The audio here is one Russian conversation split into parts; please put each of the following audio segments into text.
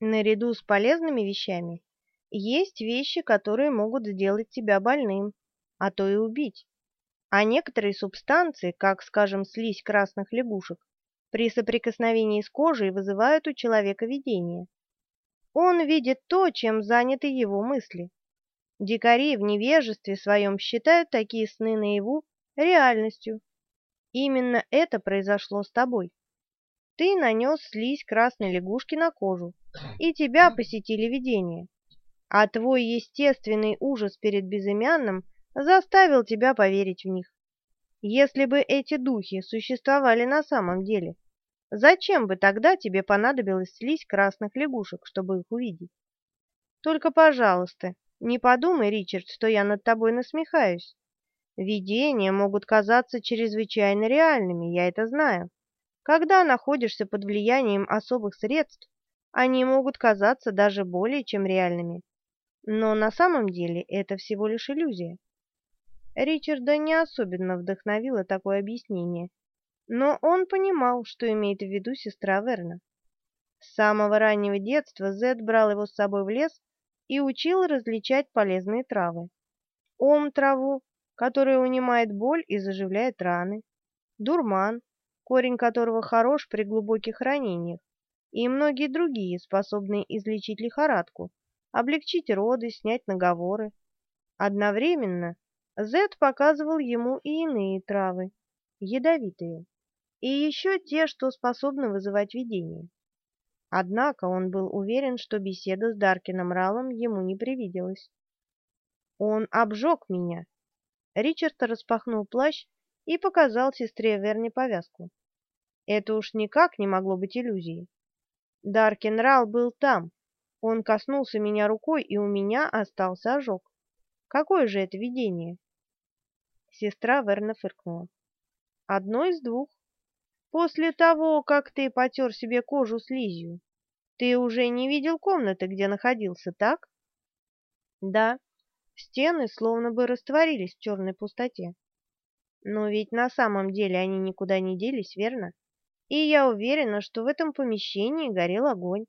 Наряду с полезными вещами есть вещи, которые могут сделать тебя больным, а то и убить. А некоторые субстанции, как, скажем, слизь красных лягушек, при соприкосновении с кожей вызывают у человека видение. Он видит то, чем заняты его мысли. Дикари в невежестве своем считают такие сны наяву реальностью. Именно это произошло с тобой. Ты нанес слизь красной лягушки на кожу, и тебя посетили видения. А твой естественный ужас перед безымянным заставил тебя поверить в них. Если бы эти духи существовали на самом деле, зачем бы тогда тебе понадобилась слизь красных лягушек, чтобы их увидеть? Только, пожалуйста, не подумай, Ричард, что я над тобой насмехаюсь. Видения могут казаться чрезвычайно реальными, я это знаю. Когда находишься под влиянием особых средств, они могут казаться даже более чем реальными. Но на самом деле это всего лишь иллюзия. Ричарда не особенно вдохновило такое объяснение, но он понимал, что имеет в виду сестра Верна. С самого раннего детства Зед брал его с собой в лес и учил различать полезные травы. Ом-траву, которая унимает боль и заживляет раны, дурман, корень которого хорош при глубоких ранениях, и многие другие, способные излечить лихорадку, облегчить роды, снять наговоры. Одновременно Зед показывал ему и иные травы, ядовитые, и еще те, что способны вызывать видение. Однако он был уверен, что беседа с Даркином Ралом ему не привиделась. «Он обжег меня!» Ричард распахнул плащ и показал сестре Верни повязку. Это уж никак не могло быть иллюзией. Даркин Рал был там. Он коснулся меня рукой, и у меня остался ожог. Какое же это видение? Сестра Верна фыркнула. Одно из двух. После того, как ты потер себе кожу слизью, ты уже не видел комнаты, где находился, так? Да. Стены словно бы растворились в черной пустоте. Но ведь на самом деле они никуда не делись, верно? И я уверена, что в этом помещении горел огонь.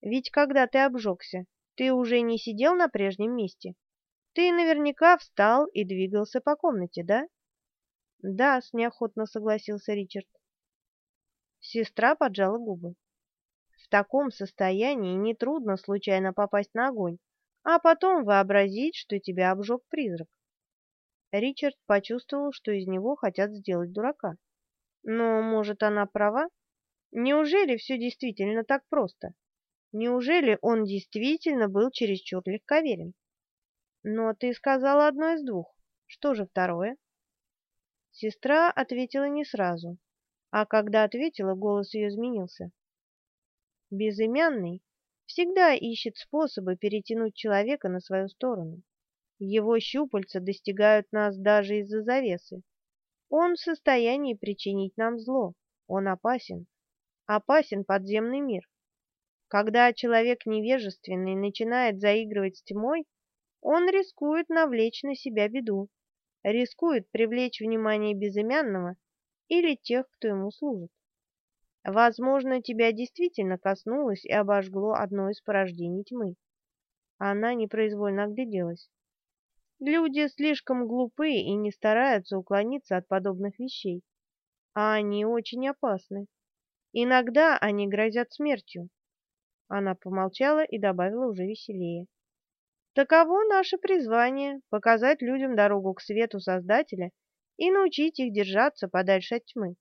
Ведь когда ты обжегся, ты уже не сидел на прежнем месте. Ты наверняка встал и двигался по комнате, да? Да, с неохотно согласился Ричард. Сестра поджала губы. В таком состоянии нетрудно случайно попасть на огонь, а потом вообразить, что тебя обжег призрак. Ричард почувствовал, что из него хотят сделать дурака. Но, может, она права? Неужели все действительно так просто? Неужели он действительно был чересчур легковерен? Но ты сказала одно из двух. Что же второе? Сестра ответила не сразу, а когда ответила, голос ее изменился. Безымянный всегда ищет способы перетянуть человека на свою сторону. Его щупальца достигают нас даже из-за завесы. Он в состоянии причинить нам зло. Он опасен. Опасен подземный мир. Когда человек невежественный начинает заигрывать с тьмой, он рискует навлечь на себя беду, рискует привлечь внимание безымянного или тех, кто ему служит. Возможно, тебя действительно коснулось и обожгло одно из порождений тьмы. Она непроизвольно огляделась. Люди слишком глупы и не стараются уклониться от подобных вещей, а они очень опасны. Иногда они грозят смертью. Она помолчала и добавила уже веселее. Таково наше призвание — показать людям дорогу к свету Создателя и научить их держаться подальше от тьмы.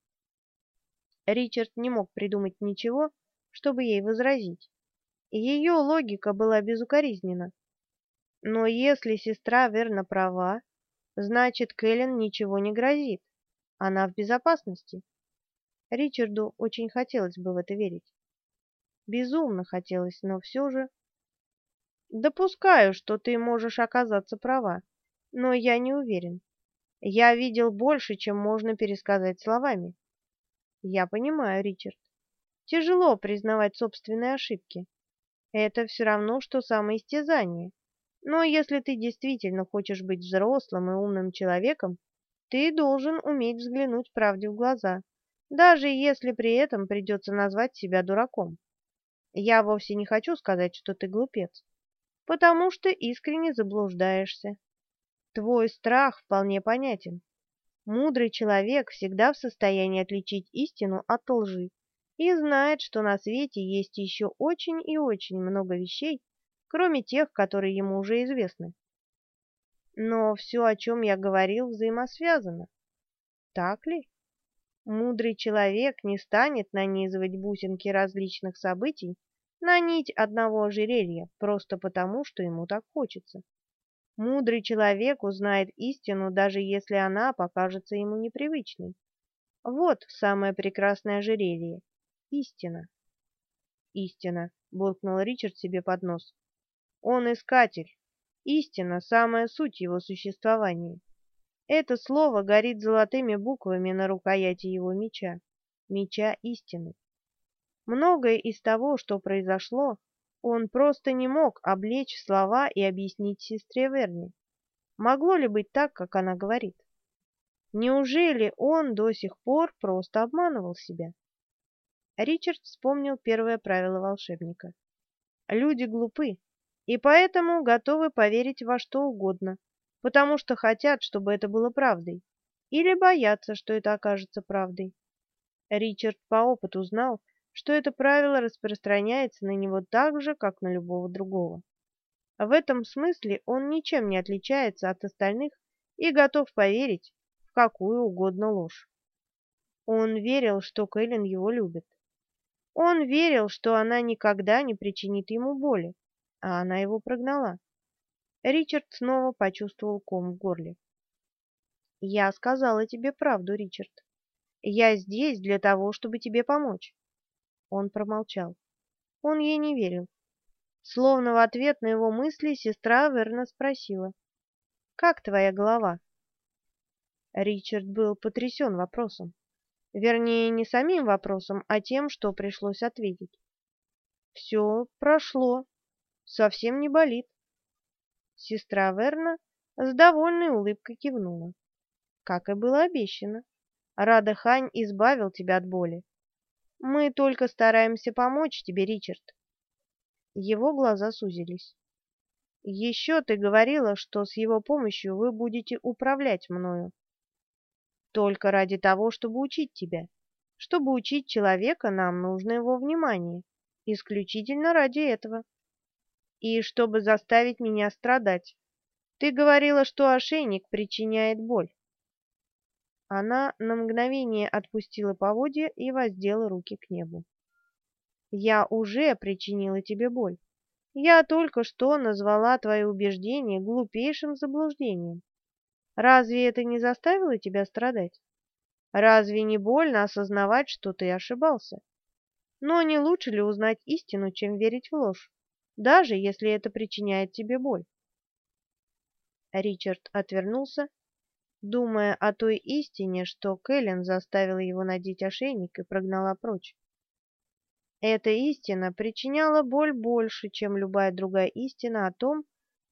Ричард не мог придумать ничего, чтобы ей возразить. Ее логика была безукоризнена. Но если сестра верно права, значит, Кэлен ничего не грозит. Она в безопасности. Ричарду очень хотелось бы в это верить. Безумно хотелось, но все же... Допускаю, что ты можешь оказаться права, но я не уверен. Я видел больше, чем можно пересказать словами. Я понимаю, Ричард. Тяжело признавать собственные ошибки. Это все равно, что самоистязание. Но если ты действительно хочешь быть взрослым и умным человеком, ты должен уметь взглянуть правде в глаза, даже если при этом придется назвать себя дураком. Я вовсе не хочу сказать, что ты глупец, потому что искренне заблуждаешься. Твой страх вполне понятен. Мудрый человек всегда в состоянии отличить истину от лжи и знает, что на свете есть еще очень и очень много вещей, кроме тех, которые ему уже известны. Но все, о чем я говорил, взаимосвязано. Так ли? Мудрый человек не станет нанизывать бусинки различных событий на нить одного ожерелья, просто потому, что ему так хочется. Мудрый человек узнает истину, даже если она покажется ему непривычной. Вот самое прекрасное ожерелье — истина. «Истина», — буркнул Ричард себе под нос. «Он искатель. Истина — самая суть его существования. Это слово горит золотыми буквами на рукояти его меча, меча истины. Многое из того, что произошло, он просто не мог облечь слова и объяснить сестре Верни. Могло ли быть так, как она говорит? Неужели он до сих пор просто обманывал себя? Ричард вспомнил первое правило волшебника. Люди глупы, и поэтому готовы поверить во что угодно, потому что хотят, чтобы это было правдой, или боятся, что это окажется правдой. Ричард по опыту знал, что это правило распространяется на него так же, как на любого другого. В этом смысле он ничем не отличается от остальных и готов поверить в какую угодно ложь. Он верил, что Кэлен его любит. Он верил, что она никогда не причинит ему боли, а она его прогнала. Ричард снова почувствовал ком в горле. «Я сказала тебе правду, Ричард. Я здесь для того, чтобы тебе помочь. Он промолчал. Он ей не верил. Словно в ответ на его мысли сестра верно спросила. «Как твоя голова?» Ричард был потрясен вопросом. Вернее, не самим вопросом, а тем, что пришлось ответить. «Все прошло. Совсем не болит». Сестра Верна с довольной улыбкой кивнула. «Как и было обещано. Рада Хань избавил тебя от боли. Мы только стараемся помочь тебе, Ричард. Его глаза сузились. Еще ты говорила, что с его помощью вы будете управлять мною. Только ради того, чтобы учить тебя. Чтобы учить человека, нам нужно его внимание. Исключительно ради этого. И чтобы заставить меня страдать. Ты говорила, что ошейник причиняет боль. Она на мгновение отпустила поводья и воздела руки к небу. «Я уже причинила тебе боль. Я только что назвала твои убеждения глупейшим заблуждением. Разве это не заставило тебя страдать? Разве не больно осознавать, что ты ошибался? Но не лучше ли узнать истину, чем верить в ложь, даже если это причиняет тебе боль?» Ричард отвернулся думая о той истине, что Кэлен заставила его надеть ошейник и прогнала прочь. Эта истина причиняла боль больше, чем любая другая истина о том,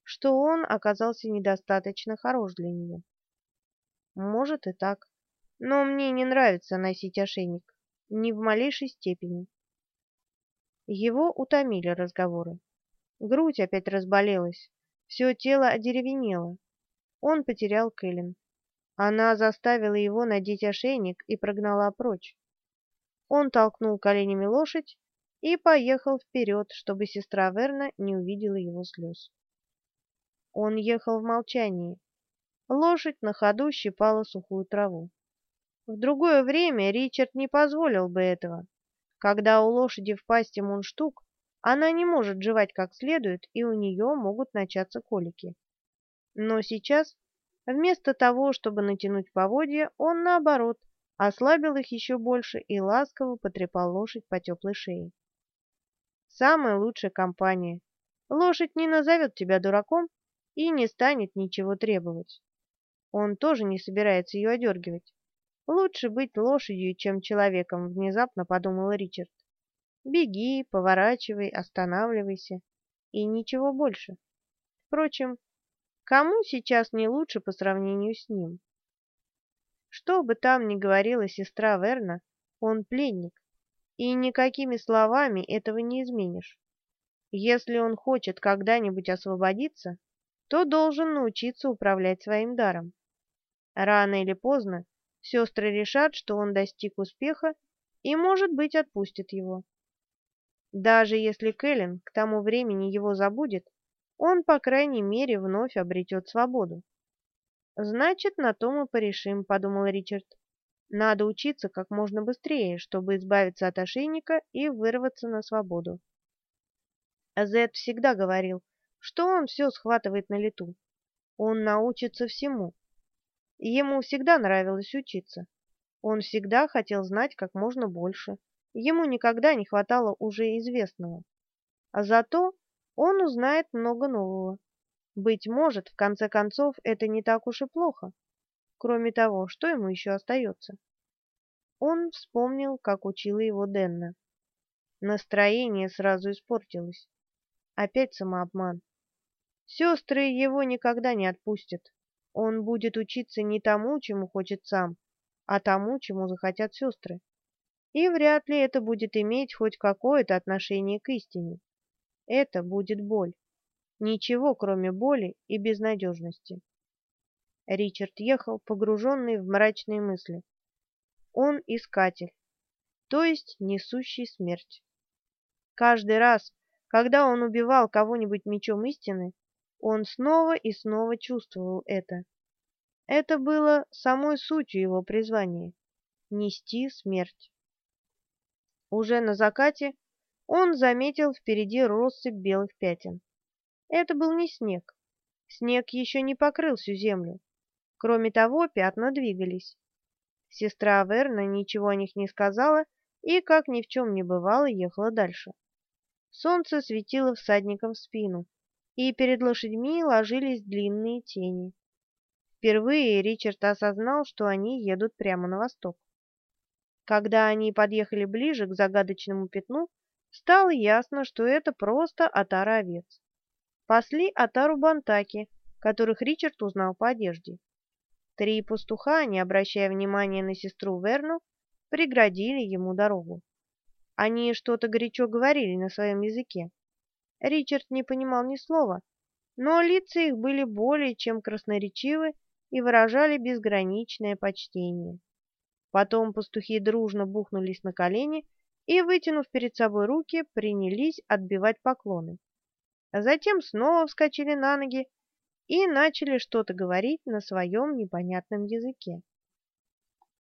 что он оказался недостаточно хорош для нее. Может и так, но мне не нравится носить ошейник, ни в малейшей степени. Его утомили разговоры. Грудь опять разболелась, все тело одеревенело. Он потерял Кэлен. Она заставила его надеть ошейник и прогнала прочь. Он толкнул коленями лошадь и поехал вперед, чтобы сестра Верна не увидела его слез. Он ехал в молчании. Лошадь на ходу щипала сухую траву. В другое время Ричард не позволил бы этого. Когда у лошади в пасти мундштук, она не может жевать как следует, и у нее могут начаться колики. Но сейчас Вместо того, чтобы натянуть поводья, он, наоборот, ослабил их еще больше и ласково потрепал лошадь по теплой шее. Самая лучшая компания. Лошадь не назовет тебя дураком и не станет ничего требовать. Он тоже не собирается ее одергивать. Лучше быть лошадью, чем человеком, внезапно подумал Ричард. Беги, поворачивай, останавливайся. И ничего больше. Впрочем, Кому сейчас не лучше по сравнению с ним? Что бы там ни говорила сестра Верна, он пленник. И никакими словами этого не изменишь. Если он хочет когда-нибудь освободиться, то должен научиться управлять своим даром. Рано или поздно сестры решат, что он достиг успеха и, может быть, отпустят его. Даже если Кэлен к тому времени его забудет, он, по крайней мере, вновь обретет свободу. «Значит, на то мы порешим», — подумал Ричард. «Надо учиться как можно быстрее, чтобы избавиться от ошейника и вырваться на свободу». Зед всегда говорил, что он все схватывает на лету. Он научится всему. Ему всегда нравилось учиться. Он всегда хотел знать как можно больше. Ему никогда не хватало уже известного. А зато он узнает много нового. Быть может, в конце концов, это не так уж и плохо. Кроме того, что ему еще остается? Он вспомнил, как учила его Денна. Настроение сразу испортилось. Опять самообман. Сестры его никогда не отпустят. Он будет учиться не тому, чему хочет сам, а тому, чему захотят сестры. И вряд ли это будет иметь хоть какое-то отношение к истине. Это будет боль. Ничего, кроме боли и безнадежности. Ричард ехал, погруженный в мрачные мысли. Он искатель, то есть несущий смерть. Каждый раз, когда он убивал кого-нибудь мечом истины, он снова и снова чувствовал это. Это было самой сутью его призвания — нести смерть. Уже на закате он заметил впереди россыпь белых пятен. Это был не снег. Снег еще не покрыл всю землю. Кроме того, пятна двигались. Сестра Верна ничего о них не сказала и, как ни в чем не бывало, ехала дальше. Солнце светило всадникам в спину, и перед лошадьми ложились длинные тени. Впервые Ричард осознал, что они едут прямо на восток. Когда они подъехали ближе к загадочному пятну, стало ясно, что это просто отара овец пасли отару Бантаки, которых Ричард узнал по одежде. Три пастуха, не обращая внимания на сестру Верну, преградили ему дорогу. Они что-то горячо говорили на своем языке. Ричард не понимал ни слова, но лица их были более чем красноречивы и выражали безграничное почтение. Потом пастухи дружно бухнулись на колени и, вытянув перед собой руки, принялись отбивать поклоны а затем снова вскочили на ноги и начали что-то говорить на своем непонятном языке.